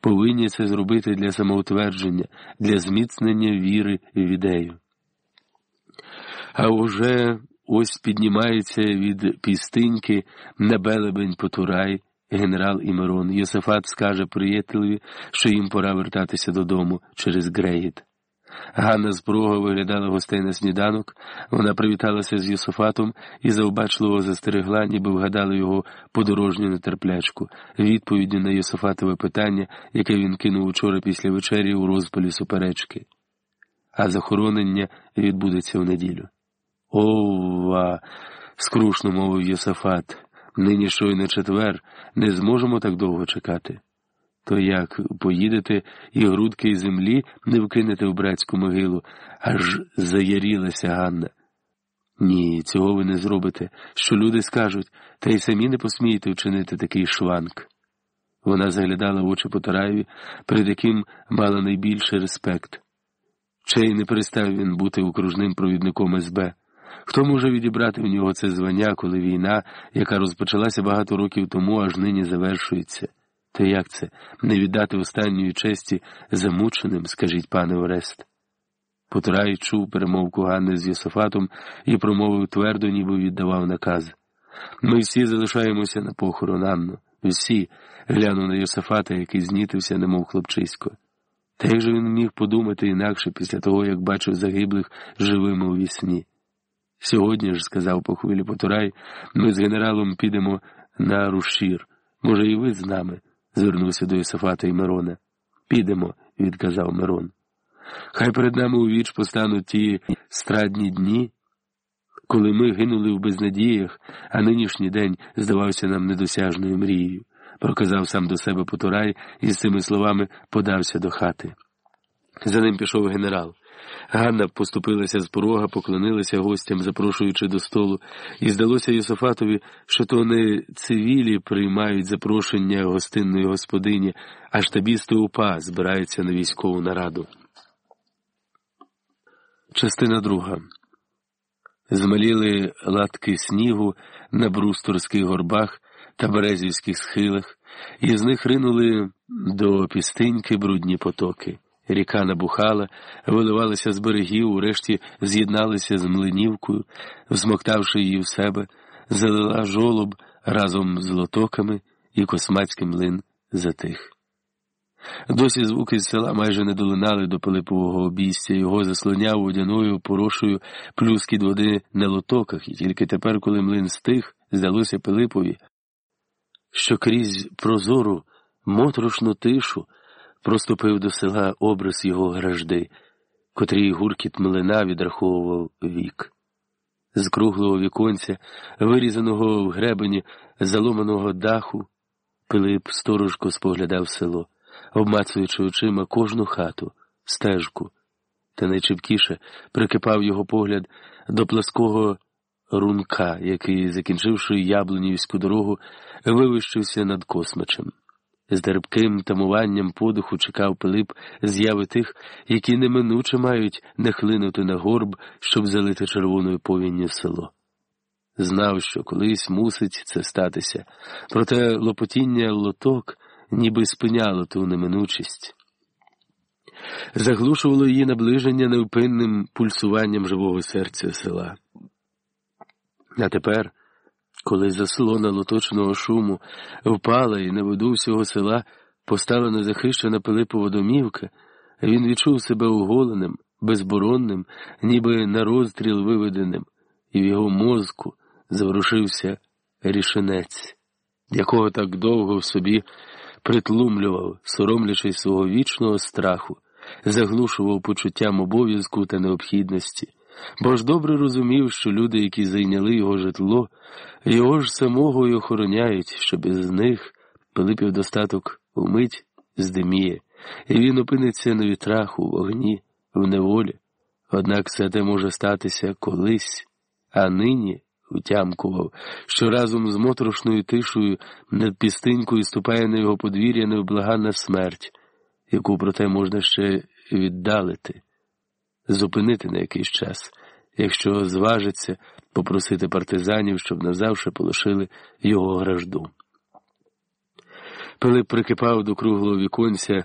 повинні це зробити для самоутвердження, для зміцнення віри в ідею. А уже ось піднімається від пістиньки на белебень Потурай, генерал і Мирон. Йосифат скаже приятелеві, що їм пора вертатися додому через Грегіт. Ганна з порога виглядала гостей на сніданок, вона привіталася з Йосифатом і завбачливо застерегла, ніби вгадала його подорожню нетерплячку, відповіді на Йосифатове питання, яке він кинув учора після вечері у розпалі суперечки. А захоронення відбудеться в неділю. Ова. скрушно мовив Йосифат. Нині щойно четвер, не зможемо так довго чекати. То як поїдете і грудки землі не вкинете в братську могилу, аж заярілася Ганна. Ні, цього ви не зробите, що люди скажуть, та й самі не посмієте вчинити такий шванк. Вона заглядала в очі Потараєві, перед яким мала найбільший респект. Чей не перестав він бути окружним провідником СБ. Хто може відібрати в нього це звання, коли війна, яка розпочалася багато років тому, аж нині завершується? Та як це не віддати останньої честі замученим, скажіть пане Орест? Потурай чув перемовку Ганни з Йосифатом і промовив твердо, ніби віддавав наказ. Ми всі залишаємося на похорон, Анну. Всі, глянув на Йосифата, який знітився, немов хлопчисько. Та як же він міг подумати інакше після того, як бачив загиблих живими у вісні? Сьогодні ж, сказав по хвилі Потурай, ми з генералом підемо на рушір. Може, і ви з нами? Звернувся до Ісофата і Мирона. Підемо, відказав Мирон. Хай перед нами у віч постануть ті страдні дні, коли ми гинули в безнадіях, а нинішній день здавався нам недосяжною мрією, проказав сам до себе Потурай і з цими словами подався до хати. За ним пішов генерал. Ганна поступилася з порога, поклонилася гостям, запрошуючи до столу, і здалося Йосифатові, що то не цивілі приймають запрошення гостинної господині, а штабісти УПА збираються на військову нараду. Частина друга. Змаліли латки снігу на брусторських горбах та березівських схилах, і з них ринули до пістиньки брудні потоки. Ріка набухала, виливалася з берегів, урешті з'єдналися з млинівкою, всмоктавши її в себе, залила жолоб разом з лотоками, і космацький млин затих. Досі звуки з села майже не долинали до Пилипового обійстя, його заслоняв водяною порошою плюскіт води на лотоках, і тільки тепер, коли млин стих, здалося Пилипові, що крізь прозору моторошну тишу проступив до села образ його гражди, котрий гуркіт млина відраховував вік. З круглого віконця, вирізаного в гребені заломаного даху, Пилип сторожко споглядав село, обмацуючи очима кожну хату, стежку, та найчіпкіше прикипав його погляд до плаского рунка, який, закінчивши яблунівську дорогу, вивищився над космачем. З дербким тамуванням подуху чекав Пилип з'яви тих, які неминуче мають нахлинути на горб, щоб залити червоною повінню село. Знав, що колись мусить це статися, проте лопотіння лоток ніби спиняло ту неминучість. Заглушувало її наближення невпинним пульсуванням живого серця села. А тепер коли заслона лоточного шуму впала і на виду всього села постала незахищена Пилипова домівка, він відчув себе оголеним, безборонним, ніби на розстріл виведеним, і в його мозку заворушився рішенець, якого так довго в собі притлумлював, соромлячись свого вічного страху, заглушував почуттям обов'язку та необхідності бо ж добре розумів, що люди, які зайняли його житло, його ж самого й охороняють, що без них Пилипів достаток вмить здиміє, і він опиниться на вітрах у вогні, в неволі. Однак все те може статися колись, а нині утямкував, що разом з моторошною тишою над пістинькою ступає на його подвір'я невблаганна смерть, яку проте можна ще віддалити зупинити на якийсь час, якщо зважиться попросити партизанів, щоб назавше полишили його гражду. Пилип прикипав до круглого віконця,